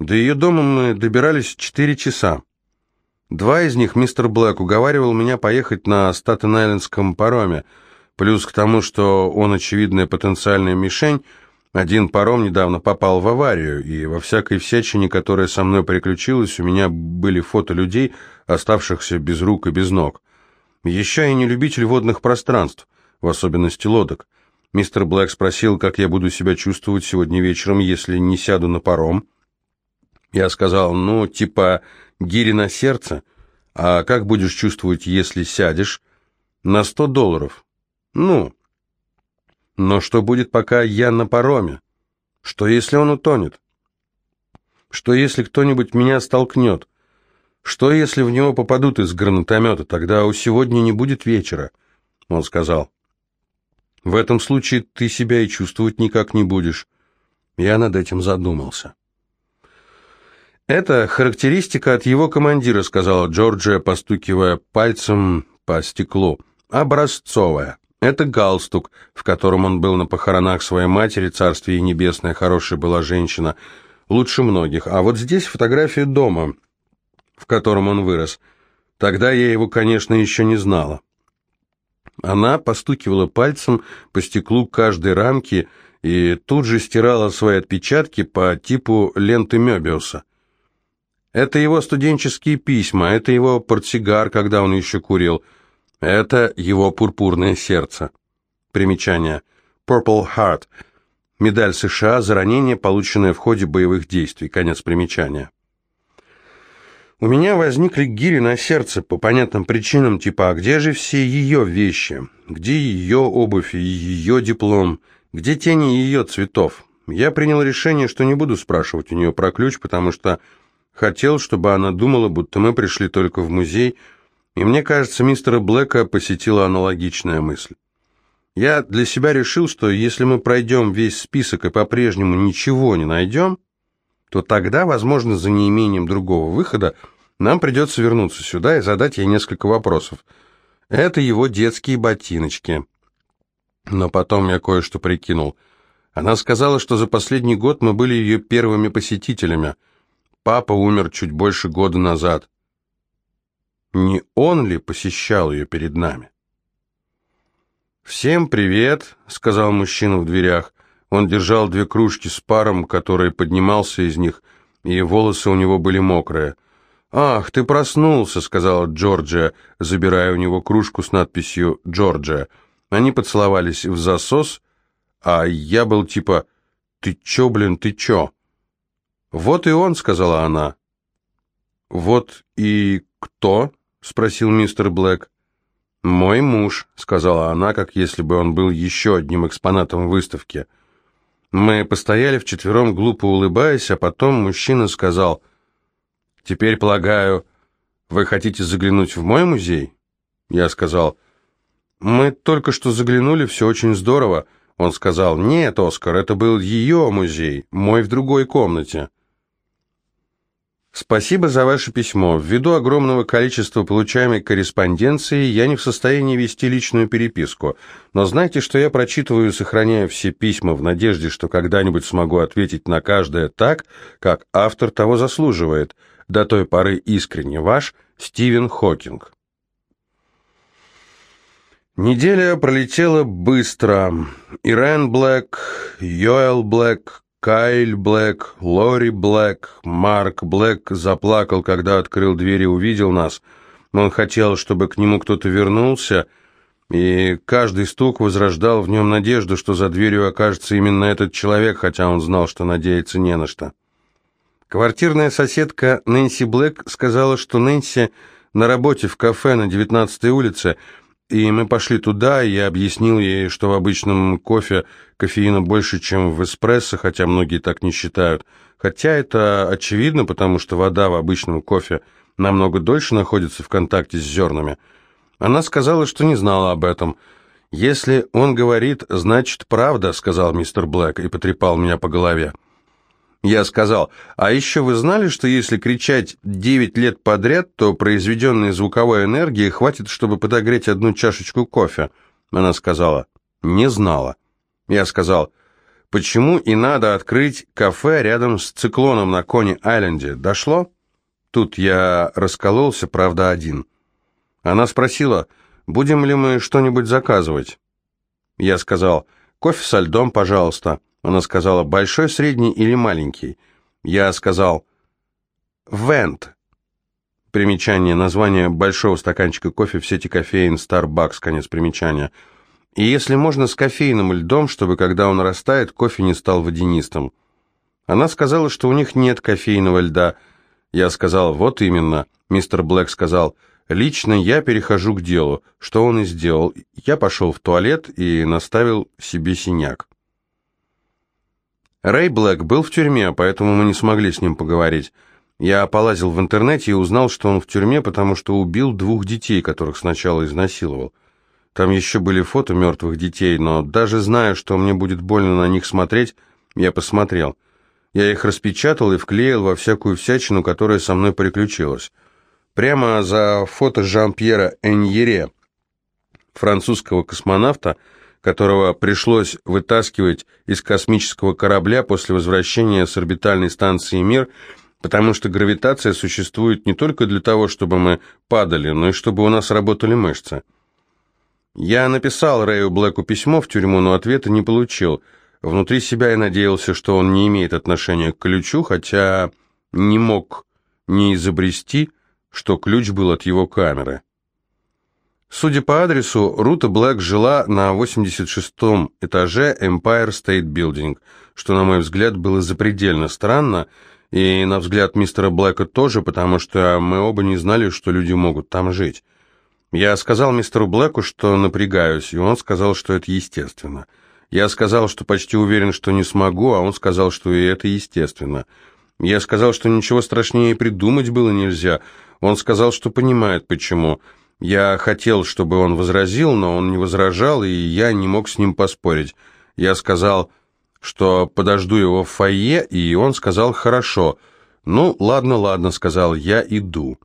До ее дома мы добирались четыре часа. Два из них мистер Блэк уговаривал меня поехать на Статен-Айлендском пароме, плюс к тому, что он очевидная потенциальная мишень, один паром недавно попал в аварию, и во всякой всячине, которая со мной приключилась, у меня были фото людей, оставшихся без рук и без ног. Еще я не любитель водных пространств, в особенности лодок. Мистер Блэк спросил, как я буду себя чувствовать сегодня вечером, если не сяду на паром. Я сказал, ну, типа, гири на сердце. А как будешь чувствовать, если сядешь? На сто долларов. Ну. Но что будет, пока я на пароме? Что, если он утонет? Что, если кто-нибудь меня столкнет? Что, если в него попадут из гранатомета? Тогда у сегодня не будет вечера, он сказал. В этом случае ты себя и чувствовать никак не будешь. Я над этим задумался. «Это характеристика от его командира», — сказала Джорджия, постукивая пальцем по стеклу. «Образцовая. Это галстук, в котором он был на похоронах своей матери, царствие небесное, хорошая была женщина, лучше многих. А вот здесь фотография дома, в котором он вырос. Тогда я его, конечно, еще не знала». Она постукивала пальцем по стеклу каждой рамки и тут же стирала свои отпечатки по типу ленты Мёбиуса. Это его студенческие письма, это его портсигар, когда он еще курил. Это его пурпурное сердце. Примечание. Purple Heart. Медаль США за ранение, полученное в ходе боевых действий. Конец примечания. У меня возникли гири на сердце по понятным причинам, типа, а где же все ее вещи? Где ее обувь и ее диплом? Где тени ее цветов? Я принял решение, что не буду спрашивать у нее про ключ, потому что Хотел, чтобы она думала, будто мы пришли только в музей, и мне кажется, мистера Блэка посетила аналогичная мысль. Я для себя решил, что если мы пройдем весь список и по-прежнему ничего не найдем, то тогда, возможно, за неимением другого выхода, нам придется вернуться сюда и задать ей несколько вопросов. Это его детские ботиночки. Но потом я кое-что прикинул. Она сказала, что за последний год мы были ее первыми посетителями – Папа умер чуть больше года назад. Не он ли посещал ее перед нами? «Всем привет», — сказал мужчина в дверях. Он держал две кружки с паром, который поднимался из них, и волосы у него были мокрые. «Ах, ты проснулся», — сказала Джорджия, забирая у него кружку с надписью «Джорджия». Они поцеловались в засос, а я был типа «Ты чё, блин, ты чё?» «Вот и он», — сказала она. «Вот и кто?» — спросил мистер Блэк. «Мой муж», — сказала она, как если бы он был еще одним экспонатом выставки. Мы постояли вчетвером, глупо улыбаясь, а потом мужчина сказал, «Теперь, полагаю, вы хотите заглянуть в мой музей?» Я сказал, «Мы только что заглянули, все очень здорово». Он сказал, «Нет, Оскар, это был ее музей, мой в другой комнате». Спасибо за ваше письмо. Ввиду огромного количества получаемой корреспонденции я не в состоянии вести личную переписку. Но знайте, что я прочитываю и сохраняю все письма в надежде, что когда-нибудь смогу ответить на каждое так, как автор того заслуживает. До той поры искренне ваш Стивен Хокинг. Неделя пролетела быстро. Ирен Блэк, Йоэл Блэк, Кайл Блэк, Лори Блэк, Марк Блэк заплакал, когда открыл дверь и увидел нас. Он хотел, чтобы к нему кто-то вернулся, и каждый стук возрождал в нем надежду, что за дверью окажется именно этот человек, хотя он знал, что надеяться не на что. Квартирная соседка Нэнси Блэк сказала, что Нэнси на работе в кафе на 19-й улице, и мы пошли туда, и я объяснил ей, что в обычном кофе кофеина больше, чем в эспрессо, хотя многие так не считают. Хотя это очевидно, потому что вода в обычном кофе намного дольше находится в контакте с зернами. Она сказала, что не знала об этом. «Если он говорит, значит правда», — сказал мистер Блэк и потрепал меня по голове. Я сказал, а еще вы знали, что если кричать 9 лет подряд, то произведенной звуковой энергии хватит, чтобы подогреть одну чашечку кофе? Она сказала, не знала. Я сказал, Почему и надо открыть кафе рядом с циклоном на Кони-Айленде? Дошло? Тут я раскололся, правда, один. Она спросила, будем ли мы что-нибудь заказывать. Я сказал, кофе со льдом, пожалуйста. Она сказала, большой, средний или маленький. Я сказал, вент. Примечание, название большого стаканчика кофе в сети кофеин Starbucks, конец примечания. И если можно, с кофейным льдом, чтобы, когда он растает, кофе не стал водянистым. Она сказала, что у них нет кофейного льда, я сказал, вот именно. Мистер Блэк сказал, лично я перехожу к делу, что он и сделал. Я пошел в туалет и наставил себе синяк. Рэй Блэк был в тюрьме, поэтому мы не смогли с ним поговорить. Я полазил в интернете и узнал, что он в тюрьме, потому что убил двух детей, которых сначала изнасиловал. Там еще были фото мертвых детей, но даже зная, что мне будет больно на них смотреть, я посмотрел. Я их распечатал и вклеил во всякую всячину, которая со мной приключилась. Прямо за фото Жан-Пьера Эньере, французского космонавта, которого пришлось вытаскивать из космического корабля после возвращения с орбитальной станции «Мир», потому что гравитация существует не только для того, чтобы мы падали, но и чтобы у нас работали мышцы. Я написал Рэю Блэку письмо в тюрьму, но ответа не получил – Внутри себя я надеялся, что он не имеет отношения к ключу, хотя не мог не изобрести, что ключ был от его камеры. Судя по адресу, Рута Блэк жила на 86-м этаже Empire State Building, что, на мой взгляд, было запредельно странно, и на взгляд мистера Блэка тоже, потому что мы оба не знали, что люди могут там жить. Я сказал мистеру Блэку, что напрягаюсь, и он сказал, что это естественно – я сказал, что почти уверен, что не смогу, а он сказал, что и это естественно. Я сказал, что ничего страшнее придумать было нельзя. Он сказал, что понимает, почему. Я хотел, чтобы он возразил, но он не возражал, и я не мог с ним поспорить. Я сказал, что подожду его в фойе, и он сказал «хорошо». «Ну, ладно, ладно», — сказал я, — «иду».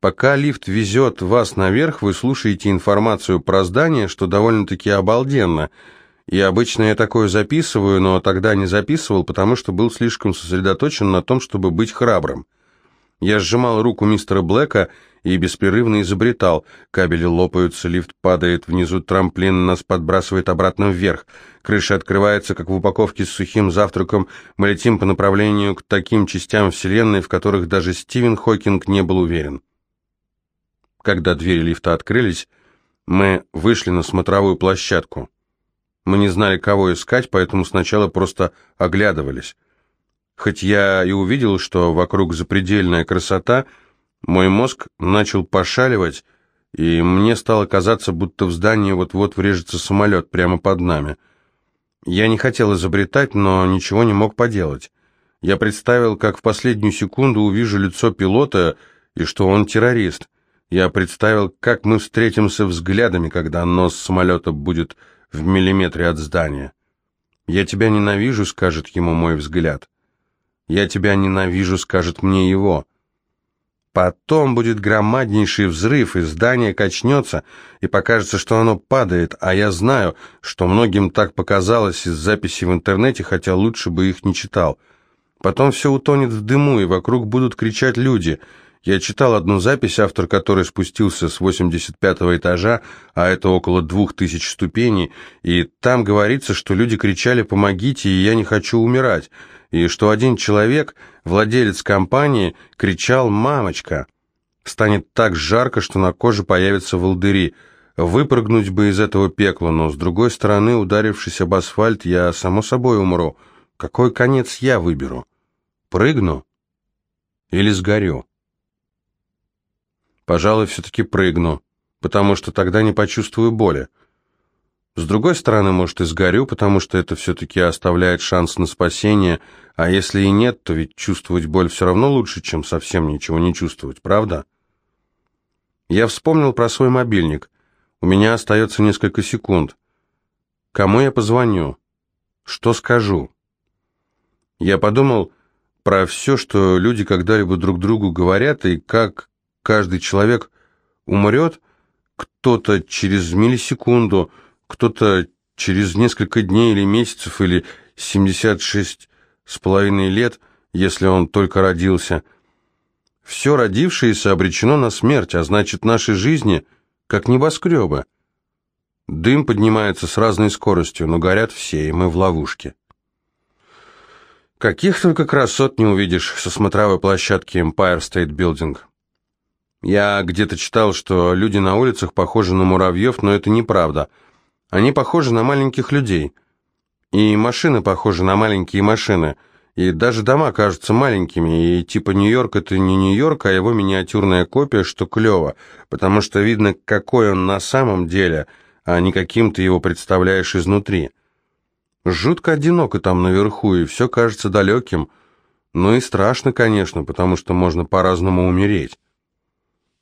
Пока лифт везет вас наверх, вы слушаете информацию про здание, что довольно-таки обалденно — и обычно я такое записываю, но тогда не записывал, потому что был слишком сосредоточен на том, чтобы быть храбрым. Я сжимал руку мистера Блэка и беспрерывно изобретал. Кабели лопаются, лифт падает, внизу трамплин нас подбрасывает обратно вверх. Крыша открывается, как в упаковке с сухим завтраком. Мы летим по направлению к таким частям Вселенной, в которых даже Стивен Хокинг не был уверен. Когда двери лифта открылись, мы вышли на смотровую площадку. Мы не знали, кого искать, поэтому сначала просто оглядывались. Хоть я и увидел, что вокруг запредельная красота, мой мозг начал пошаливать, и мне стало казаться, будто в здании вот-вот врежется самолет прямо под нами. Я не хотел изобретать, но ничего не мог поделать. Я представил, как в последнюю секунду увижу лицо пилота, и что он террорист. Я представил, как мы встретимся взглядами, когда нос самолета будет в миллиметре от здания. «Я тебя ненавижу», — скажет ему мой взгляд. «Я тебя ненавижу», — скажет мне его. Потом будет громаднейший взрыв, и здание качнется, и покажется, что оно падает, а я знаю, что многим так показалось из записей в интернете, хотя лучше бы их не читал. Потом все утонет в дыму, и вокруг будут кричать люди — я читал одну запись, автор которой спустился с 85-го этажа, а это около двух тысяч ступеней, и там говорится, что люди кричали «помогите, и я не хочу умирать», и что один человек, владелец компании, кричал «мамочка». Станет так жарко, что на коже появятся волдыри. Выпрыгнуть бы из этого пекла, но, с другой стороны, ударившись об асфальт, я, само собой, умру. Какой конец я выберу? Прыгну или сгорю? Пожалуй, все-таки прыгну, потому что тогда не почувствую боли. С другой стороны, может, и сгорю, потому что это все-таки оставляет шанс на спасение, а если и нет, то ведь чувствовать боль все равно лучше, чем совсем ничего не чувствовать, правда? Я вспомнил про свой мобильник. У меня остается несколько секунд. Кому я позвоню? Что скажу? Я подумал про все, что люди когда-либо друг другу говорят, и как каждый человек умрет, кто-то через миллисекунду, кто-то через несколько дней или месяцев, или 76 с половиной лет, если он только родился. Все родившееся обречено на смерть, а значит, наши жизни как небоскребы. Дым поднимается с разной скоростью, но горят все, и мы в ловушке. Каких только красот не увидишь со смотровой площадки Empire State Building. Я где-то читал, что люди на улицах похожи на муравьев, но это неправда. Они похожи на маленьких людей. И машины похожи на маленькие машины. И даже дома кажутся маленькими. И типа Нью-Йорк это не Нью-Йорк, а его миниатюрная копия, что клево. Потому что видно, какой он на самом деле, а не каким ты его представляешь изнутри. Жутко одиноко там наверху, и все кажется далеким. Ну и страшно, конечно, потому что можно по-разному умереть.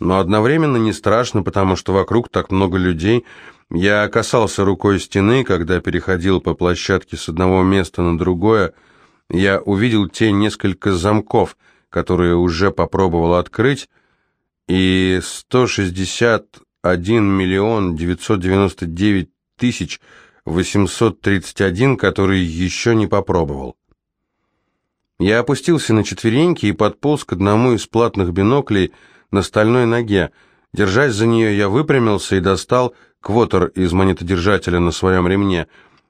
Но одновременно не страшно, потому что вокруг так много людей. Я касался рукой стены, когда переходил по площадке с одного места на другое. Я увидел те несколько замков, которые уже попробовал открыть, и 161 миллион 999 тысяч 831, который еще не попробовал. Я опустился на четвереньки и подполз к одному из платных биноклей на стальной ноге. Держась за нее, я выпрямился и достал квотер из монетодержателя на своем ремне.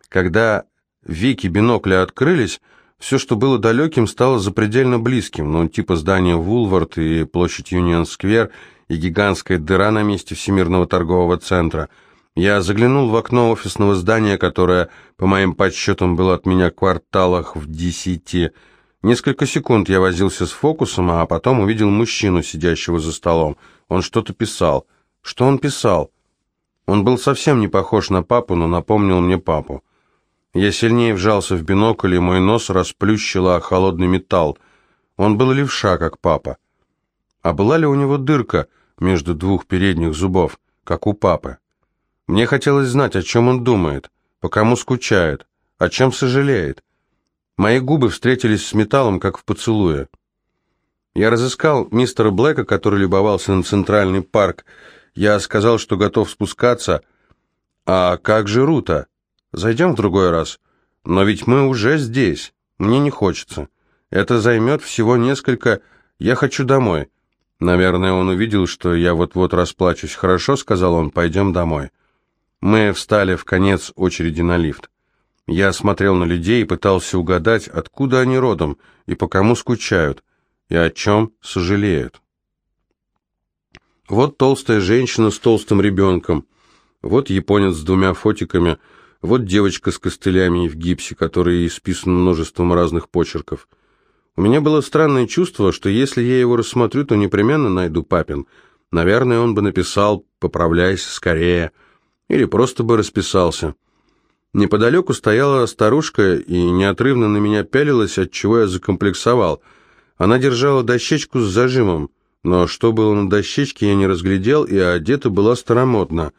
Когда веки бинокля открылись, все, что было далеким, стало запредельно близким, ну, типа здания Вулвард и площадь Юнион-сквер и гигантская дыра на месте Всемирного торгового центра — я заглянул в окно офисного здания, которое, по моим подсчетам, было от меня кварталах в десяти. Несколько секунд я возился с фокусом, а потом увидел мужчину, сидящего за столом. Он что-то писал. Что он писал? Он был совсем не похож на папу, но напомнил мне папу. Я сильнее вжался в бинокль, и мой нос расплющило холодный металл. Он был левша, как папа. А была ли у него дырка между двух передних зубов, как у папы? Мне хотелось знать, о чем он думает, по кому скучает, о чем сожалеет. Мои губы встретились с металлом, как в поцелуе. Я разыскал мистера Блэка, который любовался на Центральный парк. Я сказал, что готов спускаться. А как же Рута? Зайдем в другой раз. Но ведь мы уже здесь. Мне не хочется. Это займет всего несколько... Я хочу домой. Наверное, он увидел, что я вот-вот расплачусь. Хорошо, сказал он, пойдем домой. Мы встали в конец очереди на лифт. Я смотрел на людей и пытался угадать, откуда они родом и по кому скучают, и о чем сожалеют. Вот толстая женщина с толстым ребенком, вот японец с двумя фотиками, вот девочка с костылями в гипсе, которые исписаны множеством разных почерков. У меня было странное чувство, что если я его рассмотрю, то непременно найду папин. Наверное, он бы написал «поправляйся скорее», или просто бы расписался. Неподалеку стояла старушка и неотрывно на меня пялилась, от чего я закомплексовал. Она держала дощечку с зажимом, но что было на дощечке, я не разглядел, и одета была старомодно.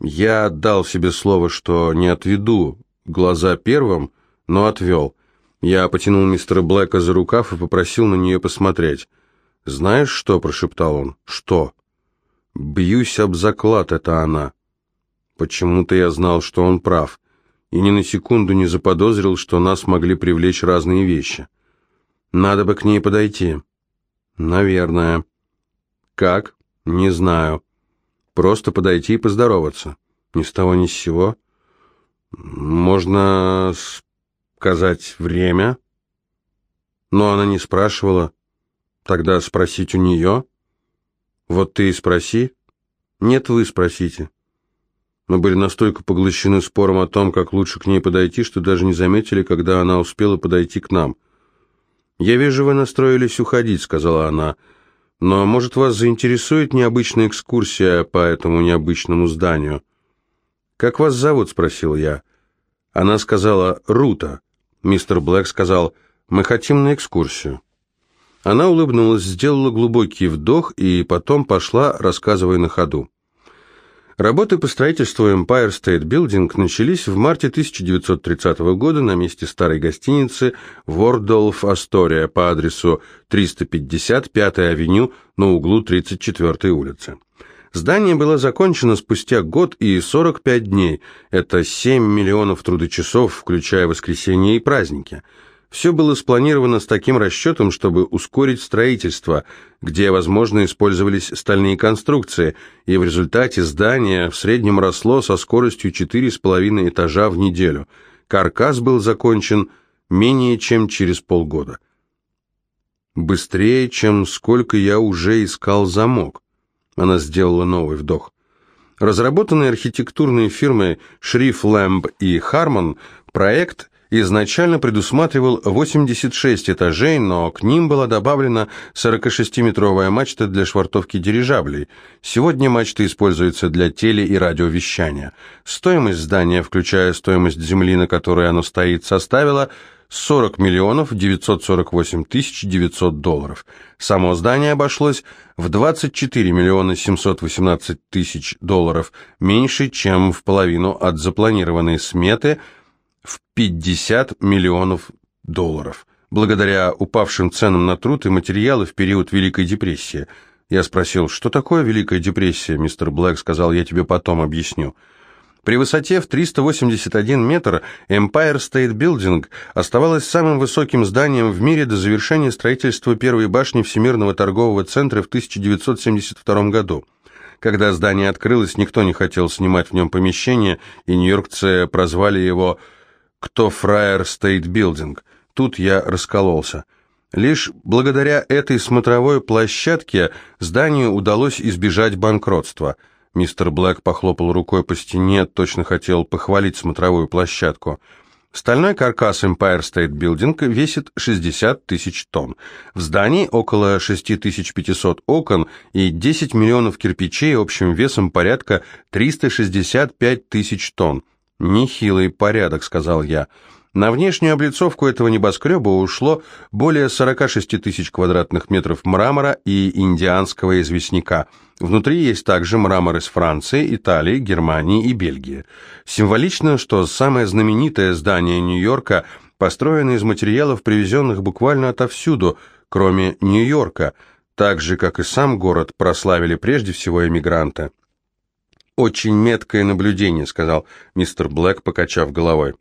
Я отдал себе слово, что не отведу глаза первым, но отвел. Я потянул мистера Блэка за рукав и попросил на нее посмотреть. «Знаешь что?» – прошептал он. «Что?» «Бьюсь об заклад, это она». Почему-то я знал, что он прав, и ни на секунду не заподозрил, что нас могли привлечь разные вещи. Надо бы к ней подойти. Наверное. Как? Не знаю. Просто подойти и поздороваться. Ни с того ни с сего. Можно сказать время. Но она не спрашивала. Тогда спросить у нее. Вот ты и спроси. Нет, вы спросите. Мы были настолько поглощены спором о том, как лучше к ней подойти, что даже не заметили, когда она успела подойти к нам. «Я вижу, вы настроились уходить», — сказала она. «Но, может, вас заинтересует необычная экскурсия по этому необычному зданию?» «Как вас зовут?» — спросил я. Она сказала «Рута». Мистер Блэк сказал «Мы хотим на экскурсию». Она улыбнулась, сделала глубокий вдох и потом пошла, рассказывая на ходу. Работы по строительству Empire State Building начались в марте 1930 года на месте старой гостиницы Вордолф Астория по адресу 355 авеню на углу 34-й улицы. Здание было закончено спустя год и 45 дней. Это 7 миллионов трудочасов, включая воскресенье и праздники. Все было спланировано с таким расчетом, чтобы ускорить строительство, где, возможно, использовались стальные конструкции, и в результате здание в среднем росло со скоростью 4,5 этажа в неделю. Каркас был закончен менее чем через полгода. Быстрее, чем сколько я уже искал замок. Она сделала новый вдох. Разработанный архитектурной фирмой Шриф Лэмб и Хармон проект изначально предусматривал 86 этажей, но к ним была добавлена 46-метровая мачта для швартовки дирижаблей. Сегодня мачта используется для теле- и радиовещания. Стоимость здания, включая стоимость земли, на которой оно стоит, составила 40 миллионов 948 тысяч 900 долларов. Само здание обошлось в 24 миллиона 718 тысяч долларов, меньше, чем в половину от запланированной сметы – в 50 миллионов долларов, благодаря упавшим ценам на труд и материалы в период Великой депрессии. Я спросил, что такое Великая депрессия, мистер Блэк сказал, я тебе потом объясню. При высоте в 381 метр Empire State Building оставалась самым высоким зданием в мире до завершения строительства первой башни Всемирного торгового центра в 1972 году. Когда здание открылось, никто не хотел снимать в нем помещение, и нью-йоркцы прозвали его кто фраер State Building. Тут я раскололся. Лишь благодаря этой смотровой площадке зданию удалось избежать банкротства. Мистер Блэк похлопал рукой по стене, точно хотел похвалить смотровую площадку. Стальной каркас Empire State Building весит 60 тысяч тонн. В здании около 6500 окон и 10 миллионов кирпичей общим весом порядка 365 тысяч тонн. «Нехилый порядок», — сказал я. На внешнюю облицовку этого небоскреба ушло более 46 тысяч квадратных метров мрамора и индианского известняка. Внутри есть также мрамор из Франции, Италии, Германии и Бельгии. Символично, что самое знаменитое здание Нью-Йорка построено из материалов, привезенных буквально отовсюду, кроме Нью-Йорка, так же, как и сам город прославили прежде всего эмигранты. «Очень меткое наблюдение», — сказал мистер Блэк, покачав головой.